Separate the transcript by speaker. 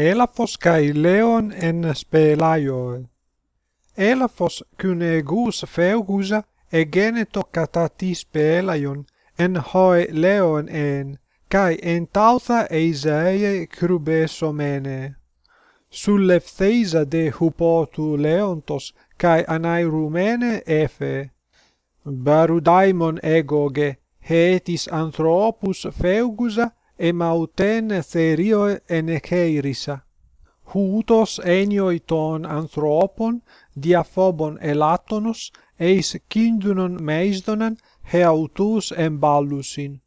Speaker 1: Έλαφος καί λέον εν σπελάιο. Έλαφος κυνεγούς φεύγουσα εγένετο κατά τη σπελάιον εν χοε λέον εν, καί εν τάουθα εισαίε κρουμπέσομενε. Σου λευθέιζα δε χουπότου λέοντος καί αναϊρουμένε έφε. Μπαρουδάιμον έγωγε, χέτης ανθρώπους φεύγουσα emauten therio enecheirysa huutos enioi ton anthropon diaphobon elatonos eis kindunon meisdonan heautus emballusin